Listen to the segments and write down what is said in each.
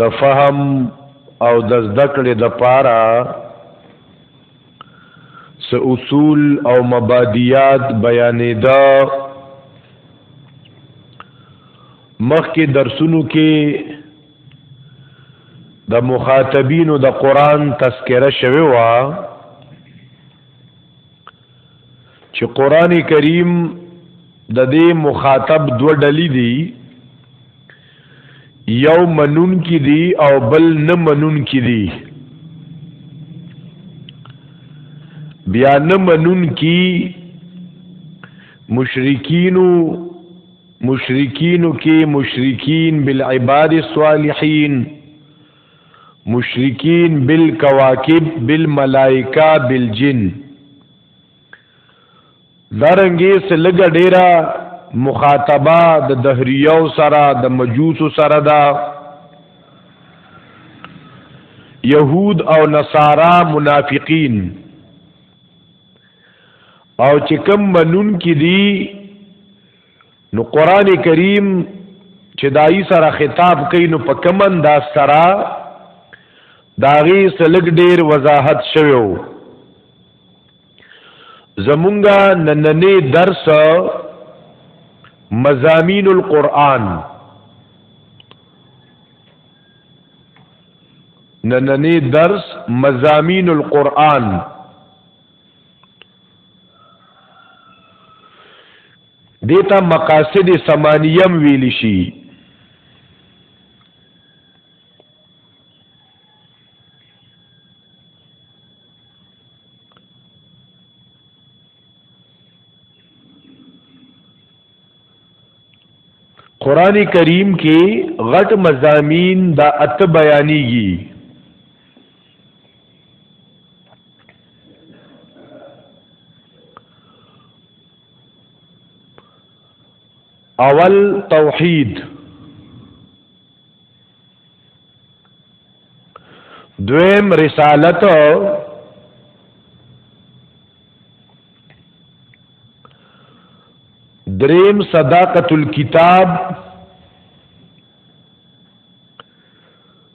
د فهم او د زده کړې د پاره څه اصول او مبادیات بیانې ده مخکې درسونو کې د مخاطبینو د قران تذکره شوی و چې قران کریم د دې مخاطب دو ډلې دي یو منون کې دي او بل نه منون کې دي بیا نه منون کې مشرکینو مشرکینو کې مشرکین بالعباد الصالحین مشرکین بالکواکب بالملائکه بالجن دارنګي سلګ ډیره مخاطبه د دهریو سره د مجوس سره دا يهود او نصارا منافقین او چې کوم منون کې دي نو قران کریم چې دای سره خطاب کوي نو په کوم انداز سره داغي سلګ ډیر وضاحت شوو زمونږه نننې درس مزامین القرآن نننې درس مزامین القرآن دیتا مقاصد سمانیم ویل شي قران کریم کې غټ مزامین دا ات بیانېږي اول توحید دویم رسالت او دریم صداقت الكتاب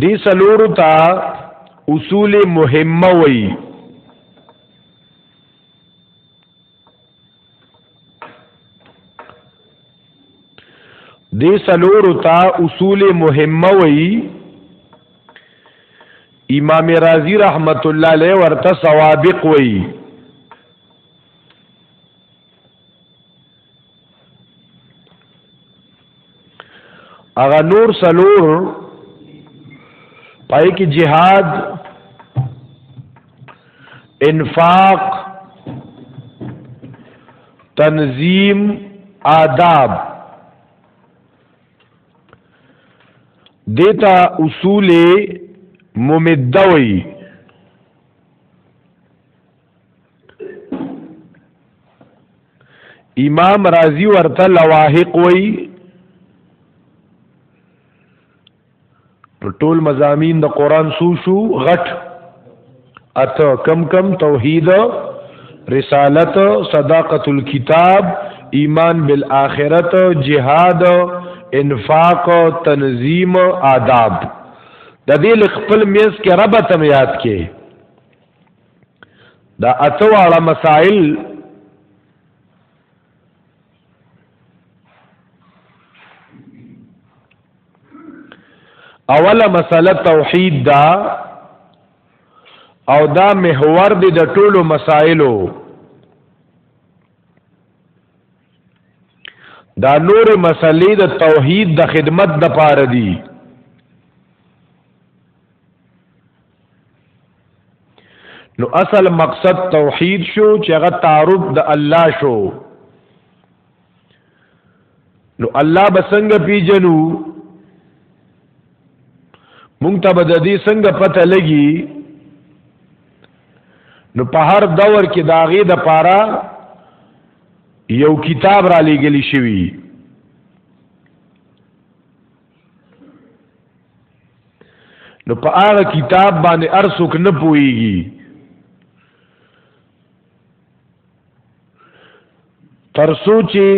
دی سلورو تا اصول مهمه وی دی سلورو تا اصول مهمه وی امام رازی رحمت الله علیه ورته سوابق وی اغا نور سلور پای کې جهاد انفاق تنظیم آداب دیتا اصول ممدوی امام رازی ورته لواحق وای په ټول مزامین د قران سو شو غټ اته کم کم توحید رسالت صداقت الكتاب ایمان بالآخرت جهاد انفاق تنظیم آداب د دې خپل میز کې ربته یاد کې دا اته واړه مسائل اوله مسله توحید دا او دا محور دی د ټولو مسائلو دا نور مسلې د توحید د خدمت د پاره دي نو اصل مقصد توحید شو چې هغه تعارف د الله شو نو الله بسنګ پیجنو مونږ ته بد دې څنګه پته لګي نو په هر دور کې داغه د پاره یو کتاب را لېګلی شوی نو په هغه کتاب باندې ارسوک نه پويږي تر سوچي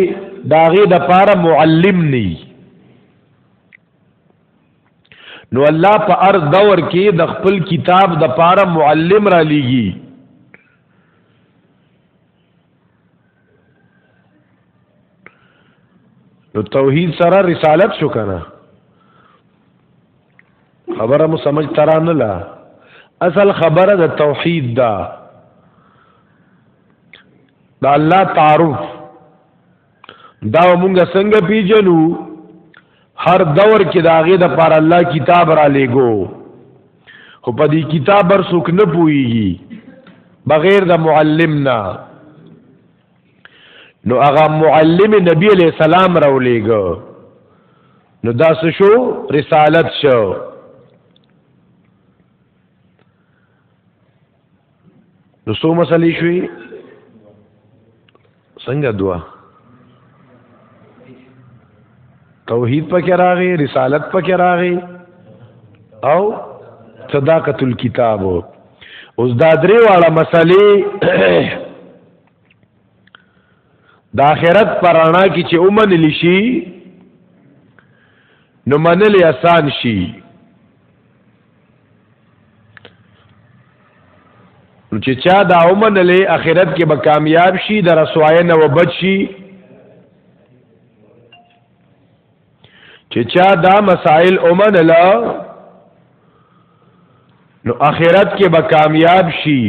داغه د پاره معلم ني نو الله په ار دور کې د خپل کتاب د پاره معلم را لېږي نو توحید سره رسالت شو کنه خبره مو سمجھ ترانه لا اصل خبره د توحید دا د الله تعارف دا مونږ څنګه پیژنو هر دور کې د هغې د پاره الله کتاب را لېږو خو په دې کتاب هر څوک نه پوهېږي بغیر د معلم نه نو هغه معلم نبی علیہ السلام را ولېږو نو دا څه شو رسالت شو نو څو مسلې شوې څنګه دوا توحید پکې راغی رسالت پکې راغی او صداقت الكتاب اوس دا درې واړه مسلې د آخرت پرانا کې چې اومن لشي نو منل آسان شي نو چې چا دا ومنلې اخرت کې به کامیاب شي د رسوای نه وبد شي چې چا دا مسائل ومنله نو اخرت کې به کامیاب شي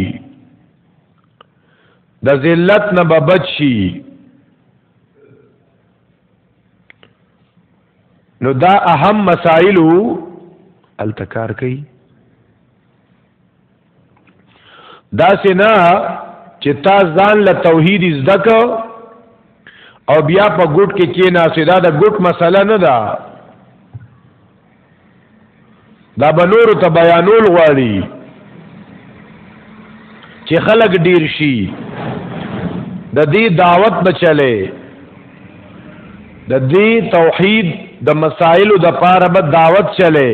د ذلت نه به بچ شي نو دا اهم مسائل التکار کوي دا سینا چې تا ځان له توحید زده کو او بیا په ګډ کې کې ناسیدا د ګډ مسله نه ده دا بنور ته بیانول غواړي چې خلک ډیر شي د دې دعوت بچلې د دې توحید د مسائل د پاره به دعوت چلے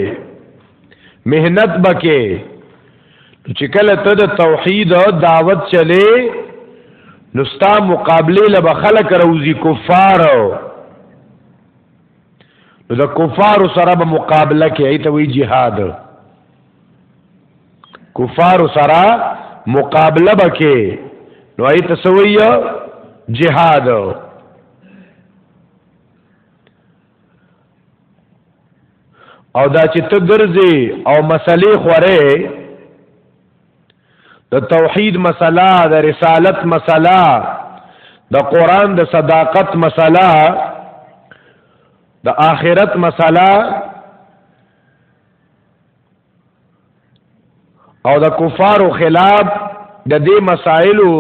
مهنت بکې چې کله ته د توحید دعوت چلے نو ستا مقابله لبا خلق روزی کفار نو د کفار سره به مقابله کې ایت وی jihad کفار سره مقابله بکې نو ایت سوی jihad او دا چې ته ګرځي او مسلې خوره د توحید مسله د رسالت مسله د قران د صداقت مسله د آخرت مسله او د کفارو خلاف د دې مسائلو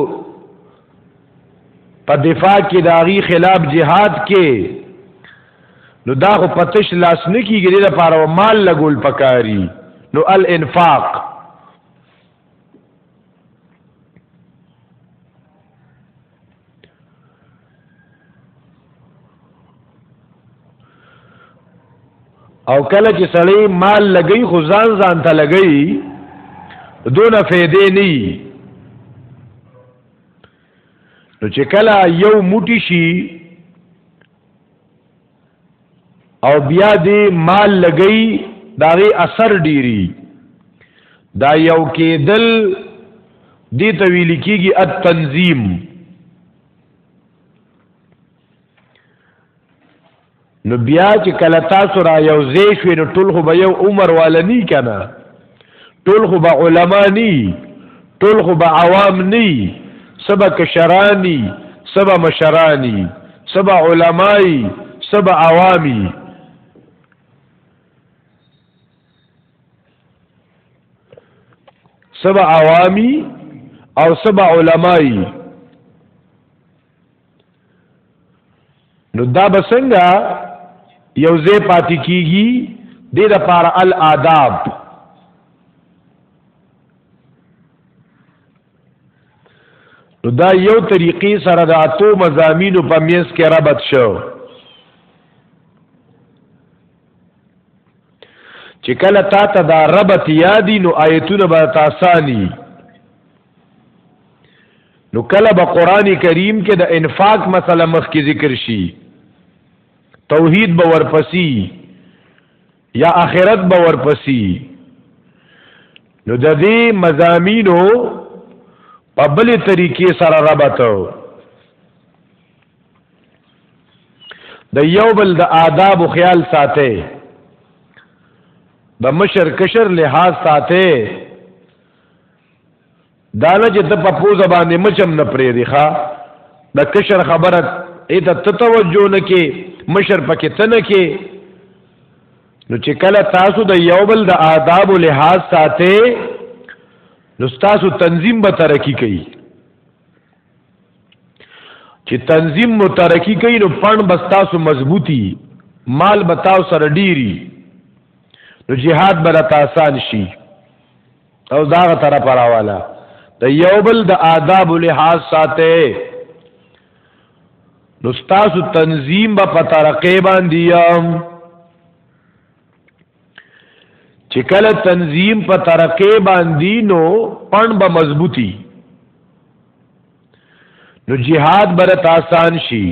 په دفاع کې داغي خلاف جهاد کې نو دا خو پتش لاس نه کیږي د لپاره مال لګول پکاري نو الانفاق او کله چې سړی مال لګی خو ځان ځان ته لګی دونه فیدې نه نو چې کله یو موټی شي او بیا دی مال لګئی داغی اثر ډیری دا یو کېدل دی ته ویل کېږي التنظیم نو بیا چې کله تاسو را یو ځای شوي نو ټول خو به یو عمر والا نه کنه ټول خو به علما ني ټول خو به عوام ني سبا کشرانی سبا مشرانی سبا علماي سبا عوامي سبا عوامي او سبا علماي نو دا بسنګ یو ځای پاتې کیږي د لپاره الاداب نو دا یو طریقې سره د اتو مزامینو په میز کې ربط شو چې کله تا ته دا ربط یادی نو آیتونه به تاسانی نو کله به قران کریم کې د انفاق مسله مخ کې ذکر شي توحید به ورپسی یا اخرت به ورپسی نو د دې مزامینو په بل طریقې سره رابط د یو بل د آداب او خیال ساته د مشر کشر لحاظ ساته دانه چې ته په پوزه باندې مچم نه پرې دی ښا د کشر خبره ایته ته توجه نه کې مشر پکې ته نه کې نو چې کله تاسو د یو بل د آداب او لحاظ ساتي نو تاسو تنظیم به ترقی کوي چې تنظیم مو ترقی کوي نو پړن به تاسو مضبوطی مال به تاسو سره ډیری نو جهاد به تاسو آسان شي او داغه طرف راواله د یو بل د آداب لحاظ ساته نو تاسو تنظیم به په ترقې باندې یم چې کله تنظیم په ترقې باندې نو پړن به مضبوطی نو جهاد برت آسان شي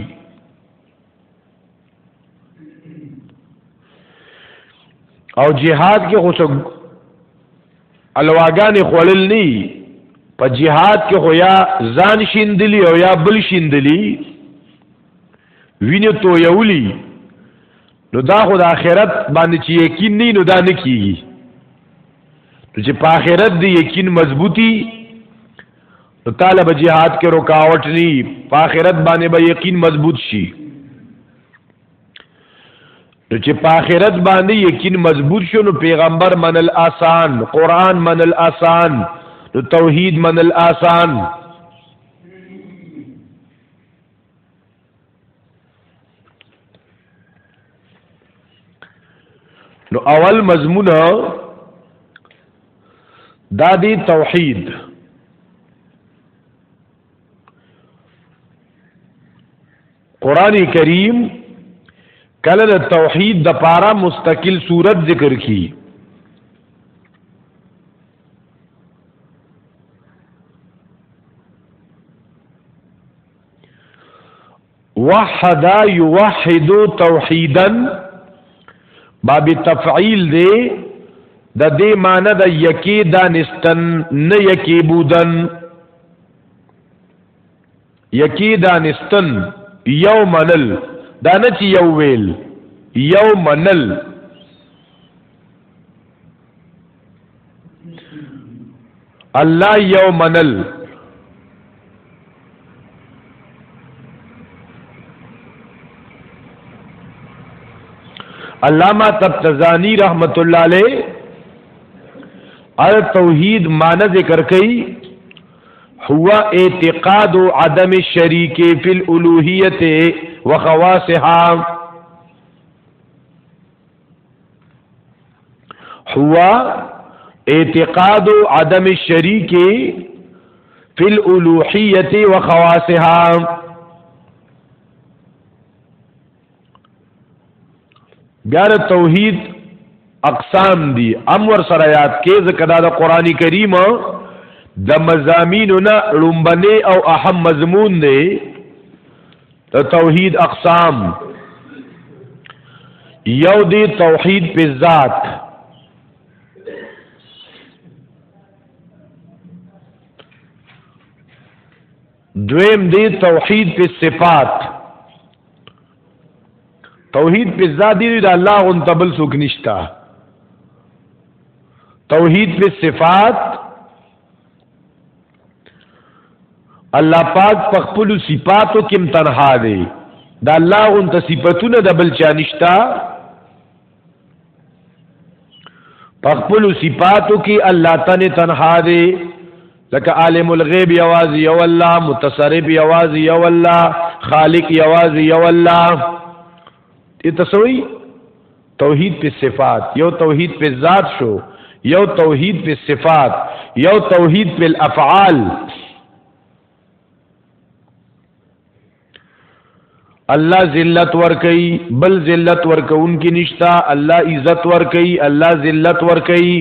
او جهاد کې خو څوک الواګانې خوړل نه په جهاد کې خو یا ځان شیندلی او یا بل شیندلی وینې تو یولی نو دا خو د آخرت باندې چې یقین نه نو دا نه کیږي نو چې په آخرت دی یقین مضبوطی نو تعالی به جهاد کې رکاوټ ني په آخرت باندې به یقین مضبوط شي نو چې په آخرت باندې یقین مضبوط شو نو پیغمبر منل آسان قران منل آسان نو توحید منل آسان نو اول مضمون دا دی توحید قران کریم کله د توحید د پاره مستقل صورت ذکر کی وحد یوحد توحیدا باب تفعیل دی د دې معنی د یکی دانستن نه یکی بودن یکی دانستن یو منل دا نه چې یو ویل یو منل الله یو منل علامہ تبتزانی رحمت الله علیه ال توحید معنی ذکر کئی هو اعتقاد عدم الشریک فی الالوهیت وخواصها هو اعتقاد عدم الشریک فی الالوحیت و خواصها بیار توحید اقسام دی امور سره یاد کې ځکه دا د قران کریم د مزامینو نه لومبنه او اهم مضمون دی د توحید اقسام یو دی توحید په ذات دویم دی توحید په صفات توحید په ذات دی د الله غون تبل سوک نشتا توحید په صفات الله پاک په خپل صفاتو کې تنها دی دا الله غون ته صفاتونه د بل چا نشتا په خپل صفاتو کې الله تعالی تنها دی لکه عالم الغیب یواز یو الله متصرف یواز یو الله خالق یواز یو الله تسوی توحید په صفات یو توحید په ذات شو یو توحید په صفات یو توحید په الافعال الله ذلت ور کوي بل ذلت ور کوونکی نشتا الله عزت ور کوي الله ذلت ور کوي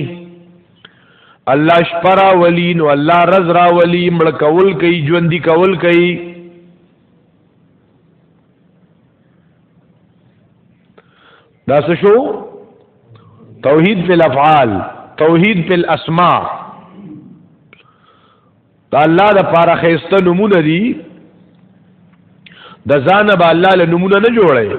الله شپرا ولین او الله رز را ولی مړ کول کوي ژوندۍ کول کوي دا څه شو توحید فی الافعال توحید فی الاسماء دا الله د پاره خيسته نمونه دي د ځان به الله له نمونه نه جوړي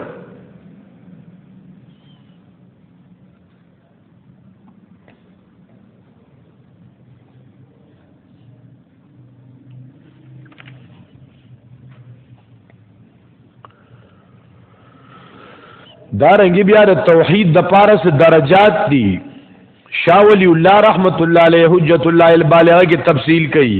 دا رنګي بیا د توحید د پارس درجات دي شاه ولی الله رحمت الله علیه حجت الله البالغه کې تفصیل کړي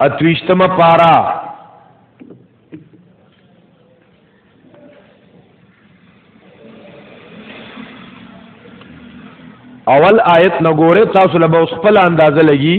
اتوشتم پارا اول آیت نګوره تاسو له اوس خپل اندازه لګي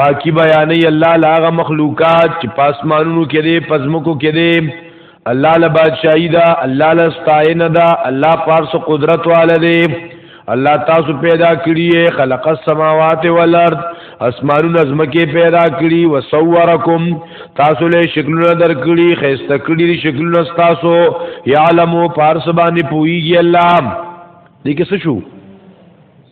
پاکی بیانې الله لاغه مخلوقات چې پاسمانونو کې دي پزمکو کې دي الله له بادشاہي دا الله له ستاین دا الله پارس قدرت والا دی الله تاسو پیدا کړی خلق السماوات والارض اسمانونه زمکه پیدا کړی وسورکم تاسو له شکلونه درکړي خسته کړی شکلونه تاسو یعلم پارس باندې پویږي الله دې کې څه شو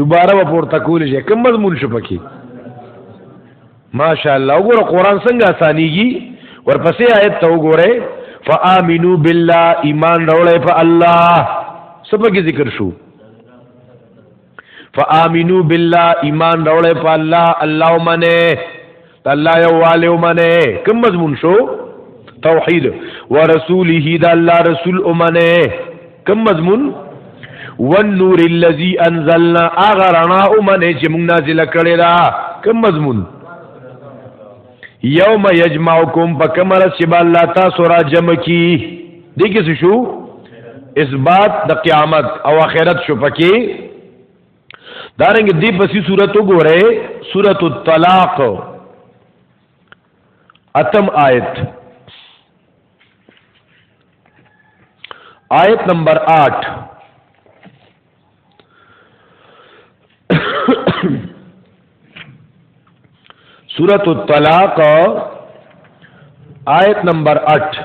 دوباره به پورته کول شي کوم مضمون شو پکې ماشاءالله وګوره قران څنګه اسانيږي ورپسې آیت ته وګوره فآمنو بالله ایمان راوړی په الله سبګي ذکر شو فآمنو بالله ایمان راوړی په الله الله منه د الله یووالی ومنه کوم مضمون شو توحید ورسوله د الله رسول ومنه کوم مضمون والنور الذي انزلنا اغرنا ومنه چې موږ نازل کړی دا کوم مضمون یوم یجمعکم فکمر سب الله تاسو را جمع کی دې کې شو اثبات د قیامت او آخرت شو پکې دارنګ دی پسې صورت وګوره سورۃ الطلاق اتم آیت آیت نمبر 8 سورۃ الطلاق آیت نمبر 8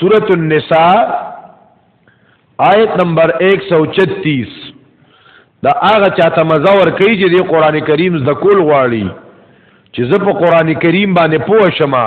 سورة النساء آیت نمبر 136 دا هغه چاته مزه ور کوي چې د قران کریم د کول غواړي چې زه په قران کریم باندې پوه شمه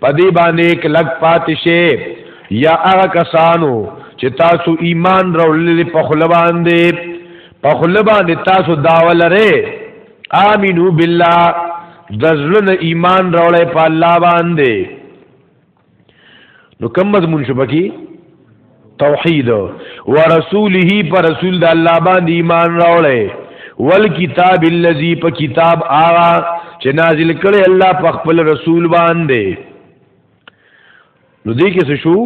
پدی باندې کلک پاتې شي یا هغه کسانو چې تاسو ایمان راولل په خله باندې په خله باندې تاسو داوا لره امینو بالله دزلن ایمان راولې په الله باندې نو کوم مضمون شو پکې توحید ورسوله پر رسول د الله باندې ایمان راوړې والکتاب الذی په کتاب آغا چې نازل کړي الله په خپل رسول باندې نو دې کې څه شو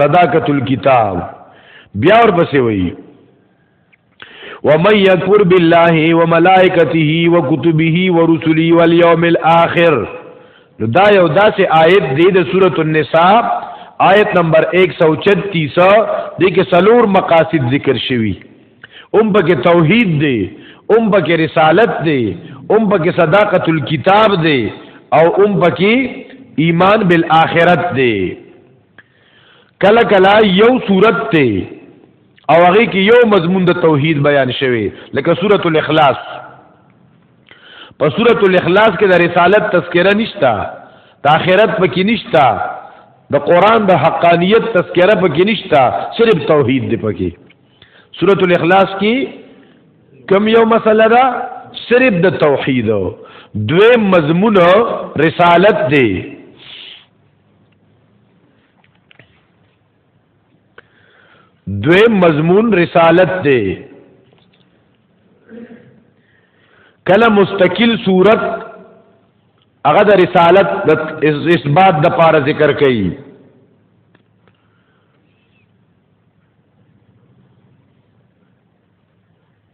صداقت الكتاب بیا ور پسې وایي ومن يكفر بالله وملائكته وكتبه ورسله واليوم الاخر نو دا یو داسې آیت دی د سورۃ النساء آیت نمبر 136 د کې سلور مقاصد ذکر شوی اوم پکې توحید دی اوم پکې رسالت دی اوم پکې صداقت الكتاب دی او اوم پکې ایمان بالآخرت دی کله کله یو صورت ته او هغه کې یو مضمون د توحید بیان شوی لکه سورۃ الاخلاص په سورۃ الاخلاص کې د رسالت تذکرہ نشتا د آخرت پکې نشتا د قران د حقانیت تذکرہ پکې نشتا صرف توحید دی پکې سورۃ الاخلاص کې کم یو مسله ده صرف د توحید دوی مضمون رسالت دی دوی مضمون رسالت دی کله مستقل صورت هغه د رسالت د اثبات د پاره ذکر کړي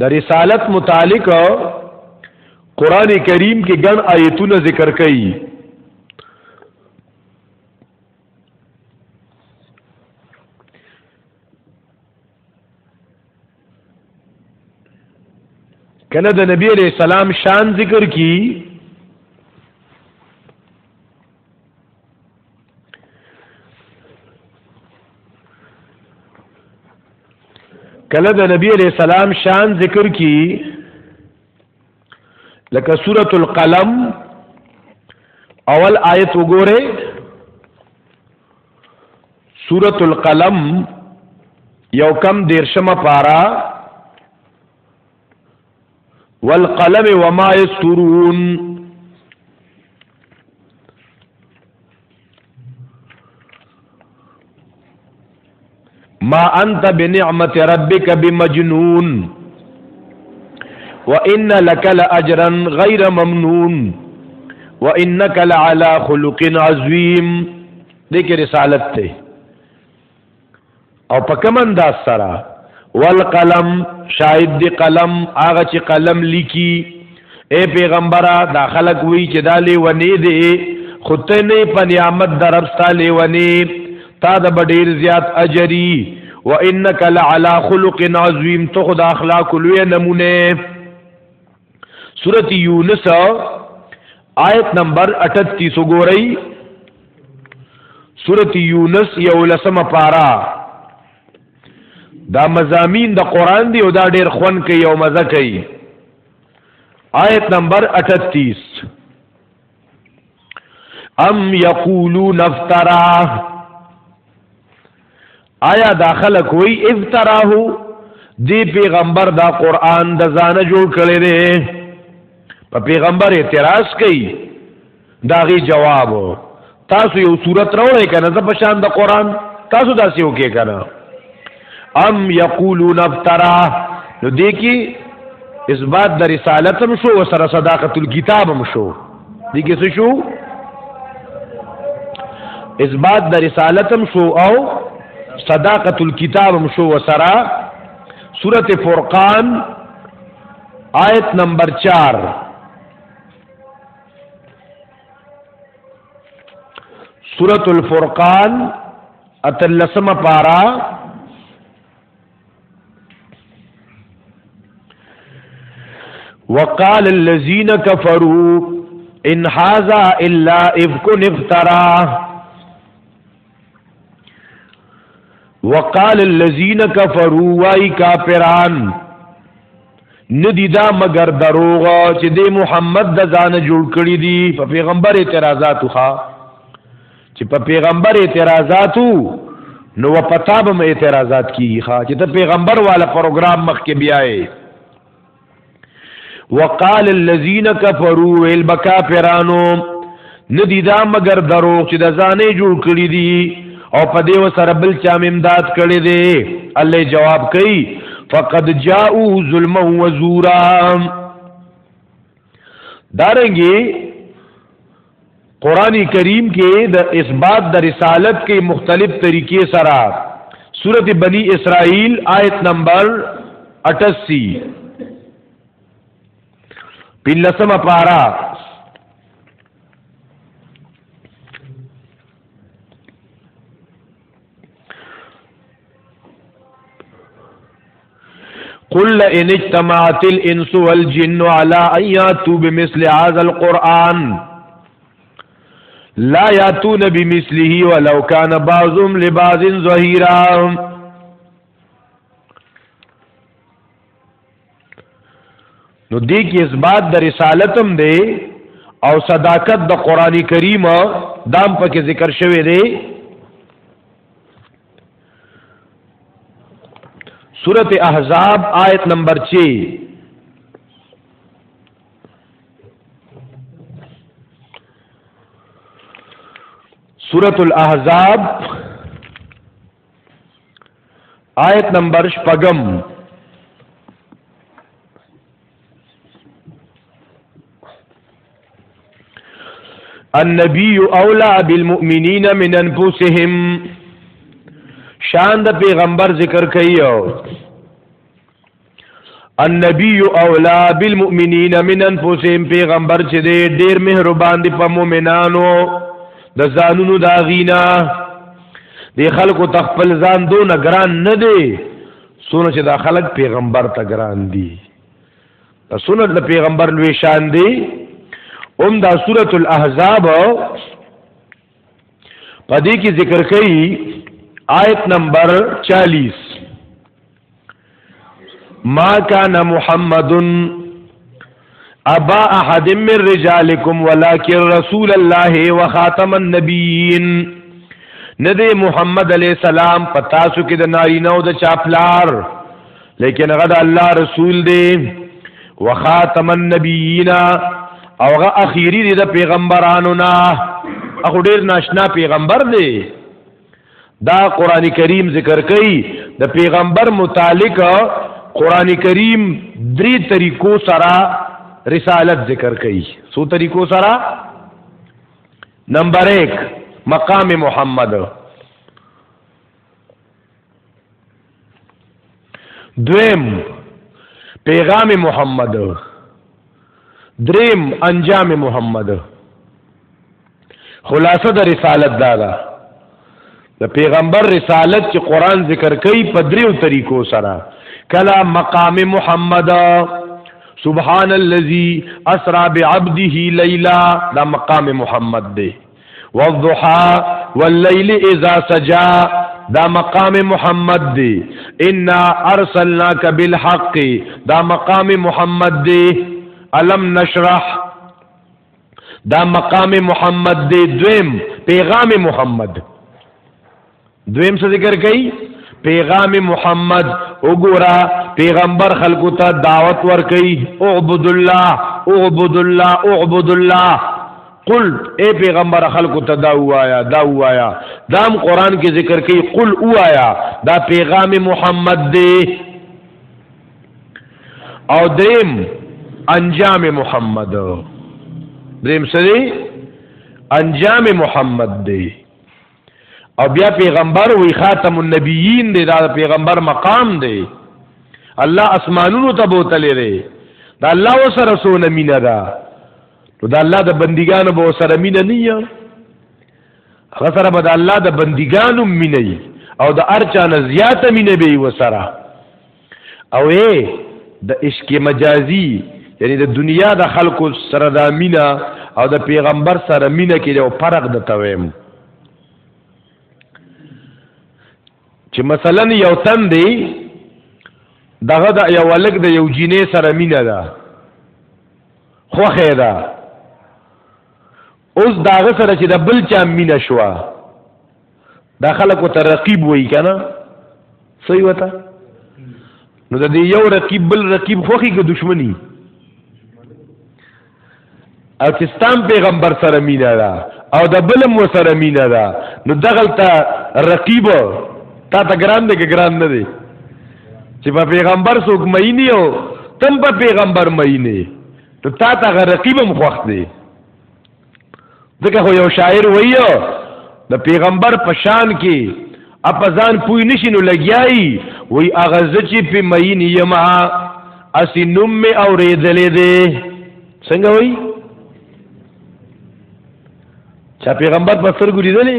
د رسالت متعلق قران کریم کې ګڼ آیتونه ذکر کړي کله د نبی علیہ السلام شان ذکر کی کله د نبی علیہ السلام شان ذکر کی لکه سورۃ القلم اول آیت وګوره سورۃ القلم یو کم دیرشمه پارا والقلم وما یسطرون ما انت بنعمت ربک بمجنون وان لك لاجرا غیر ممنون وانك لعلى خلق عظیم دې کې رسالت ته او په کوم انداز سره والقلم شاهد دی قلم هغه چې قلم لیکي اے پیغمبره دا خلک وی چې دا لیونی دی خو ته نه په نعمت دربستا لیونی تا د ډیر زیات اجری و انک لعلى خلق عظیم تو خدا اخلاق لوی نمونه سورت یونس آیت نمبر 38 وګورئ سورت یونس یو لسمه پارا دا مزامین د قران دی او دا ډیر خون کوي او مزه کوي آیت نمبر 38 ام یقولون افترا آیا دا خلک وی افتراه دی پیغمبر دا قران د ځانه جوړ کړي دي په پیغمبر اعتراض کوي داغي جواب تاسو یو صورت راوړی کنه د پشان د قران تاسو داسې وکې کنه ام یقولون افترا نو دې کې اثبات د رسالت هم شو او سره صداقت الكتاب هم شو دي کې څه شو اثبات د رسالتم شو او صداقت الكتابم شو وسرا سورت فرقان آیت نمبر چار سورت الفرقان اتلسم پارا وقال الذين كفروا ان هذا الا افكن افترا وقال الذين كفروا واي کافران ندی دا مگر دروغ چې د محمد د ځان جوړ کړی دی په پیغمبر اعتراضاتو ښا چې په پیغمبر اعتراضاتو نو پتا به اعتراضات کیږي ښا چې ته پیغمبر والا پروګرام مخ کې بیاي وقال الذين كفروا البكافرانو ندی دا مگر دروغ چې د ځانې جوړ کړی دی او په دیو سره بل چا امداد کړی دی الله جواب کوي فقد جاءو ظلم و زورا دارنګي قران کریم کې د اثبات د رسالت کې مختلف طریقې سره سورت بنی اسرائیل آیت نمبر 88 پلسمه پارا قل ان اجتمعت الانس والجن على ان ياتوا بمثل هذا القران لا ياتون بمثله ولو كان بعضهم لبعض ظهيرا نو دې کې اثبات د رسالت هم دی او صداقت د قران کریم دام پکې ذکر شوی دی سورت احزاب آیت نمبر 6 سورت الاحزاب آیت نمبر شپږم النبی اولا بالمؤمنین من انفسهم شان د پیغمبر ذکر کوي النبی اولا بالمؤمنین من انفسهم پیغمبر چې دی ډیر مهربان دی په مؤمنانو د ځانونو دا غینا دی خلکو تخپل ځان دون ګران نه دی سونه چې دا خلک پیغمبر ته ګران دي دا سونه د پیغمبر لوی شان دی اوم دا سورۃ الاحزاب پدې کې ذکر کړي آیت نمبر 40 ما کان محمد ابا احد من رجالکم ولکن رسول الله وخاتم النبیین ندی محمد علی السلام پتا سو کې د نارینه او د چاپلار لیکن غد الله رسول دی وخاتم النبیین او غ اخیری دی د پیغمبرانو نا اخو ډیر ناشنا پیغمبر دی دا قران کریم ذکر کوي د پیغمبر متعلق قران کریم درې طریقو سره رسالت ذکر کوي سو طریقو سره نمبر 1 مقام محمد دویم پیغام محمد دریم انجام محمد خلاصه د رسالت دا ده د پیغمبر رسالت چې قران ذکر کوي په دریو طریقو سره کلا مقام محمد سبحان الذي اسرا بعبده ليلا دا مقام محمد دی والضحى والليل اذا سجى دا مقام محمد دی ان ارسلناک بالحق دا مقام محمد دی الم نشرح دا مقام محمد دی دویم پیغام محمد دویم څه ذکر کوي پیغام محمد وګورا پیغمبر خلکو ته دعوت ور کوي اعبد الله اعبد الله اعبد الله قل اے پیغمبر خلکو ته دا وایا دا وایا دام قران کې ذکر کوي قل وایا دا پیغام محمد دی او دریم انجام محمد دریم سری انجام محمد دی او بیا پیغمبر وی خاتم النبیین دی دا پیغمبر مقام دی الله اسمانونو ته بوتلې دی دا الله وسره سونه مینا ده نو دا الله د بندګانو به وسره مینا نه یا هغه سره به د الله د بندګانو مینه او د ارچا نه زیاته مینه به وسره او اے د عشق مجازی یعنی د دنیا د خلکو سره د مینا او د پیغمبر سره مینا کې یو فرق د تویم چې مثلا یو تن دی دغه د یو ولګ د یو جینې سره مینا ده خوخه ده اوس داغه سره چې د بل چا مینه شوا دا خلکو ته رقیب وای کنه صحیح وتا نو د دې یو رقیب بل رقیب خوخي کې دښمنی او چې ستام پیغمبر سره مینا ده او د بل مو سره مینا ده نو دغلطه رقیب تا ته ګران دی کې ګران نه دی چې په پیغمبر څوک مې نه یو تم په پیغمبر مې نه ته تا ته رقیب مخوخ دی ځکه خو یو شاعر وایو د پیغمبر په شان کې اپزان پوی نشي نو لګیای وای اغه زچی په مین یما اسی نوم می اوریدلې دې څنګه وای چا پیغمبر په سر ګریدلې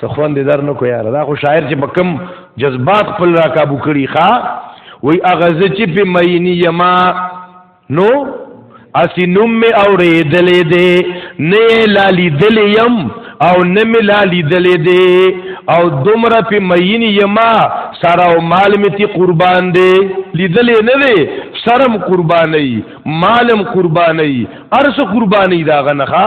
څه خوند در نه کو یاره دا خو شاعر چې په کم جذبات خپل را کابو کړي ښا وای هغه زه چې په مینی یما نو اسی نوم می اورېدلې دې نه لالی دلې یم او نه می لالی دلې دې او دومره په مینی یما سره او مال می تی قربان دې لیدلې نه دې سرم قرباني مالم قرباني ارس قرباني دا غنخه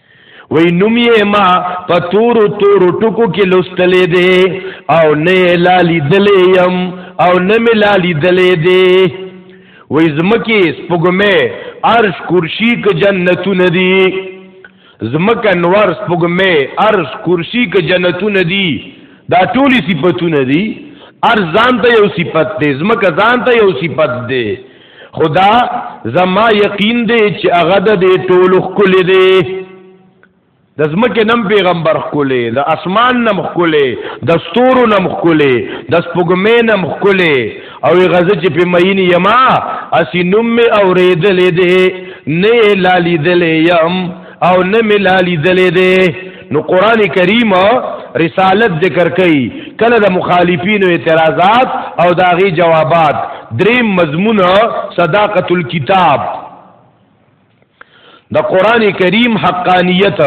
وی نوم یې ما په تورو تورو ټکو کې لوستلې دی او نه لالی دلې يم او نه مې لالی دلې دی وی زمکه سپګمه عرش کرسی ک جنتونه دی زمکه نور سپګمه عرش کرسی ک جنتونه دی دا ټولي صفاتونه دي ارزان ته یو صفت دی زمکه ځان ته یو صفت دی خدا زما یقین دی چې هغه د دې ټولو ښکلی دی د ځمکې نم پیغمبر ښکلی د اسمان نم ښکلی د ستورو نم ښکلی د سپوږمۍ نم ښکلی او غزه چې په مینې یما اسی نوم مې اورېدلې دی نه یې لا لیدلی یم او نه مې لا لیدلی دی نو قران کریم رسالت ذکر کوي کله د مخالفینو اعتراضات او داغي جوابات دریم مضمون صداقت الكتاب د قران کریم حقانیت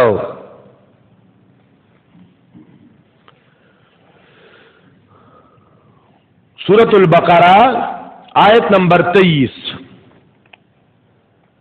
سورۃ البقرہ آیت نمبر 23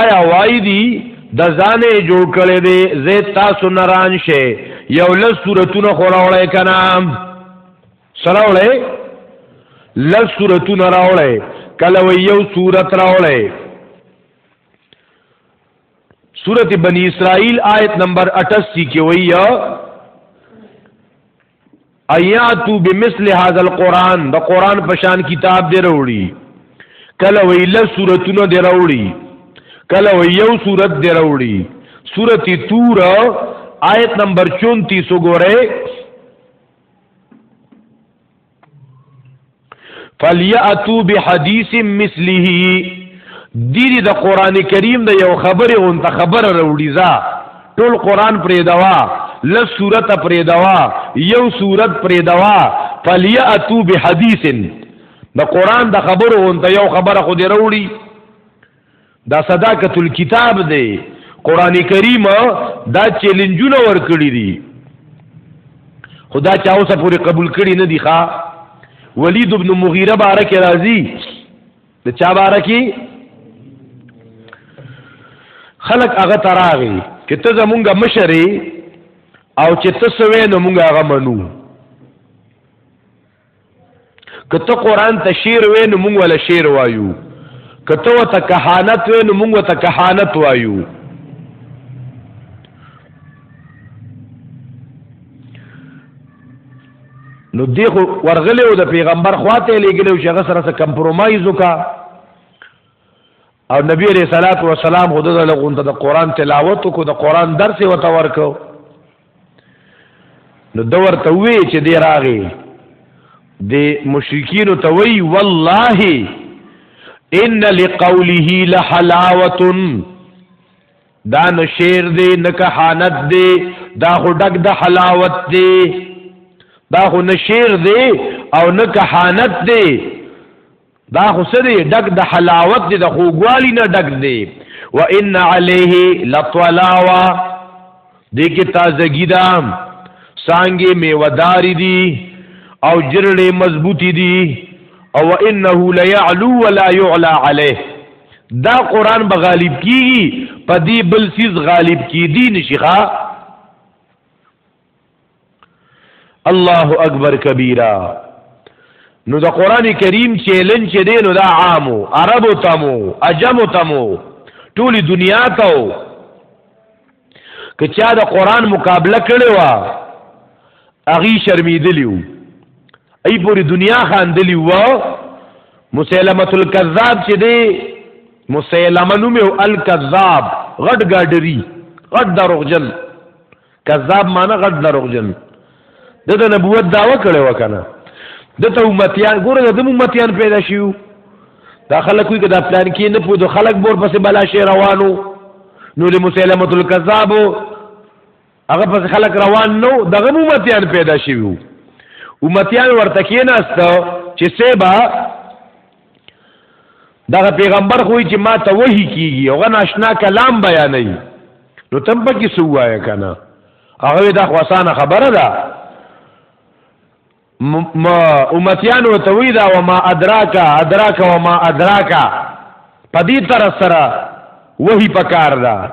آیا وای دی د ځانې جوړ کړي دی زه تاسو نران شي یو لس صورتونه خوراولې کنا سراولې لس صورتونه راولې کله وی یو صورت راولې سورت بنی اسرائیل آیت نمبر 88 کې وی ایاتو بمثل هذا القران د قران په شان کتاب دی وروړي کله ویله سورتونه دی وروړي کله یو سورت دی وروړي سورتی تور آیت نمبر 34 وګوره فلیاتو بحدیث مثله دی دی د قران کریم د یو خبره غون ته خبره وروړي ځا ټول قران پرې دوا لس صورت پرې دوا یو صورت پرې دوا فلیاتو بحدیث د قران د خبره غون ته یو خبره خو دی وروړي دا صداقت الكتاب دی قران کریم دا چیلنجونه ور کړی دي خدا چا اوس پورې قبول کړي نه دي ښا ولید ابن مغیره بارک راضی د چا بارکی خلق هغه تراغي چې ته زمونږه مشرې او چې ته سوې نو مونږه هغه منو کته قران ته شعر وې نو موږ ولا شعر وایو کته وته کهانت وې نو موږ وته کهانت وایو نو دی خو ورغلی او د پیغمبر خواته لګلو چې هغه سره کمپرمایز وکا او نبی علیہ الصلوۃ والسلام خود له غونته د قران تلاوت کو د قران درس وته ورکو نو دا ورته وی چې دی راغی د مشرکین ته وی والله ان لقوله لحلاوه دا نو شعر دی نه کهانت دی دا خو ډک د حلاوت دی دا خو نه شعر دی او نه کهانت دی دا خو څه دی ډک د حلاوت دی د خوږوالي نه ډک دی و ان علیه لطلاوا دې کې تازګی دا سانګې میوهداري دي او جرړې مضبوطی دي او انه ليعلو ولا يعلى عليه دا قران به غالب کیږي په دې بل سیز غالب کیدی نشي ښا الله اکبر کبیره نو د قران کریم چیلنج چې دی نو دا عامو عربو تمو عجمو تمو ټولي دنیا ته و که چا د قران مقابله کړي وا اغي شرمیدلیو ای پوری دنیا خاندلی و مسلمت الکذاب چې دی مسلمه نوم او الکذاب غټ ګاډری غټ دروغجن کذاب معنی غټ دروغجن د د نبوت داوا کړي وکنه د ته امتیان ګوره د امتیان پیدا شیو دا خلک وی کدا پلان کې نه پوه د خلک بور پسې بلا شي روانو نو د مسلمت الکذاب هغه پس خلک روان نو دغه امتیان پیدا شیو امتیان ورته کې نه است چې سبا دغه پیغمبر خو چې ما ته وਹੀ کیږي هغه ناشنا کلام بیانوي نو تم پکې سوایا کنه هغه دا خواسانه خبره ده ما امتیان و توی دا و ما ادراکا ادراکا و ما ادراکا پدی طرح سره وحی پکار دا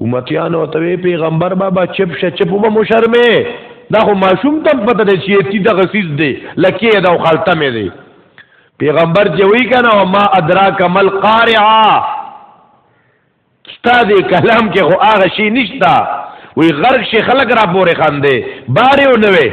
امتیان او توی پیغمبر بابا چپ شه چپ به مشرمه دا خو ماشوم تم پته دی چې تی د غسیز دی لکه دا خلطه مې دی پیغمبر چې وی کنه او ما ادراک مل قارعه استاد کلام کې خو هغه شی نشتا وی غرق شي خلق را پورې خاندې باره نوې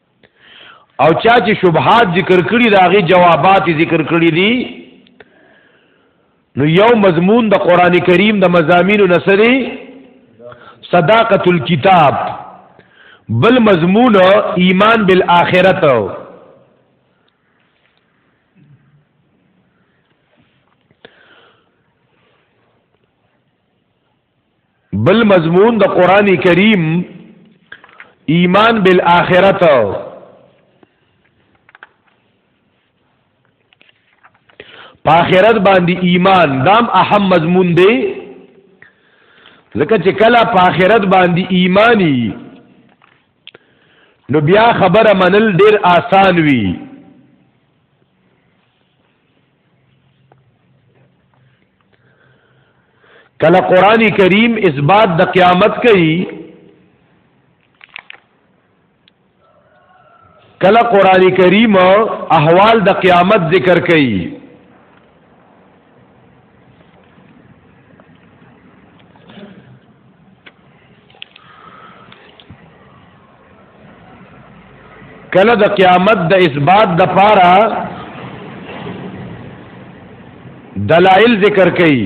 او چا چې شبهات ذکر کړي دا غي جوابات ذکر کړي دي نو یو مضمون د قران کریم د مزامینو نسری صداقت الكتاب بل مضمون ایمان بالآخرت بل مضمون د قران کریم ایمان بالآخرت په آخرت باندې ایمان دام اهم مضمون دی ځکه چې کله په آخرت باندې ایمانی نو بیا خبره منل ډیر آسان وی کله قران کریم اثبات د قیامت کوي کله قران کریم احوال د قیامت ذکر کوي کله د قیامت د اثبات د پاره دلائل ذکر کړي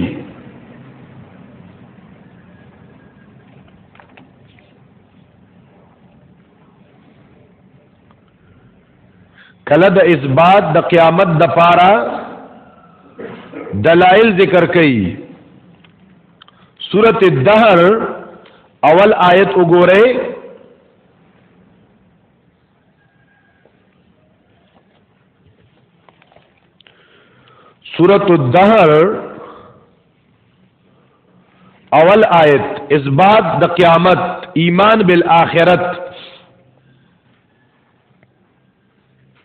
کله د اثبات د قیامت د پاره دلائل ذکر کړي سورت الدهر اول آیت وګورئ سورت الدهر اول آیت اثبات د قیامت ایمان بالآخرت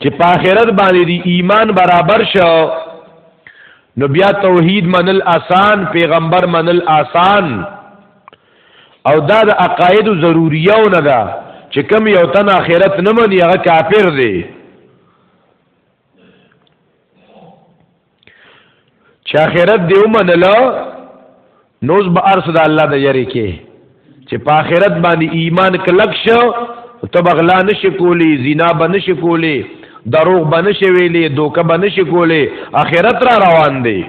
چې په آخرت باندې دی ایمان برابر شو نو بیا توحید منل آسان پیغمبر منل آسان او دا د عقاید ضروریو نه ده چې کم یو تن آخرت نه مني هغه کافر دی چې اخرت دی ومنل نو ز به ارس د الله د یری کې چې په اخرت باندې ایمان کلک شو ته بغلا نشي کولی زنا به نشي کولی دروغ به نشي ویلی دوکه به نشي کولی اخرت را روان دی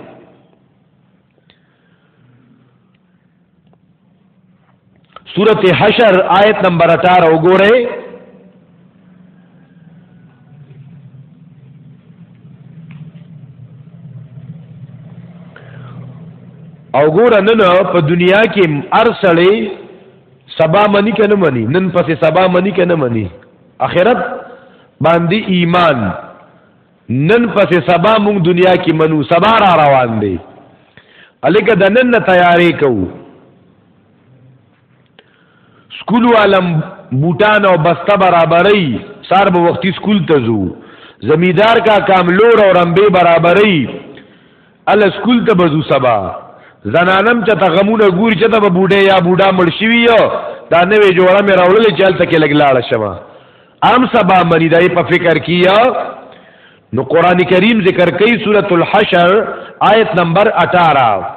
سورت حشر آیت نمبر 18 وګوره او ګور نن په دنیا کې ارسړې سبا منی کنه منی نن پسې سبا منی کنه منی اخرت باندې ایمان نن پس سبا مونږ دنیا کې منو سبا را روان دی الګه د نن نه تیارې کوو سکول علم بوټان او بسته برابرۍ سار به وختي سکول ته ځو زمیدار کا کام لور او رمبه برابرۍ ال سکول ته بزو سبا زنانم چې ته غمونه ګور چې ته به بوډه یا بوډا مړ شوی یو دا نوې جوړه مې راوللې چې هلته کې لګ لاړه شمه ام سبا منی دای په فکر کیا نو قران کریم ذکر کوي سورۃ الحشر آیت نمبر 18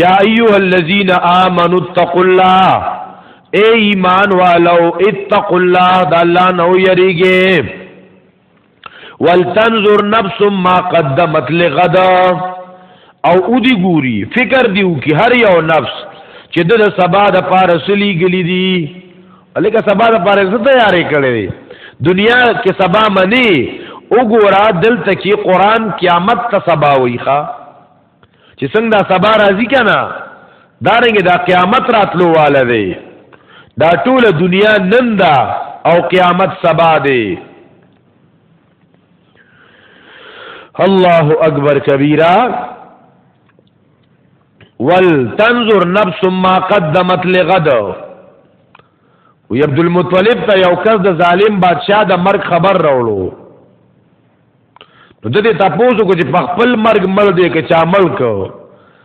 یا ایها الذین آمنوا اتقوا الله اے ایمان والو اتقوا الله د الله نو یریږي ولتنظر نفس ما قدمت لغدا او او دی ګوري فکر دیو کی هر یو نفس چې د سبا د پاره سلی غلی دی الکه سبا د پاره څه تیارې کړې دنیا کې سبا منی وګورا دلته کې قران قیامت ته سبا ویخه چې څنګه دا سبا راځي کنه دا رنګ دا قیامت راتلو والا دی دا ټوله دنیا نن دا او قیامت سبا دی الله اکبر کبیره ول تنظر نفس ما قدمت لغد وی عبد المطلب ته یو کس د ظالم بادشاہ د مرګ خبر راوړو نو د دې تاسو کو چې په خپل مرګ مړ دی که چا ملک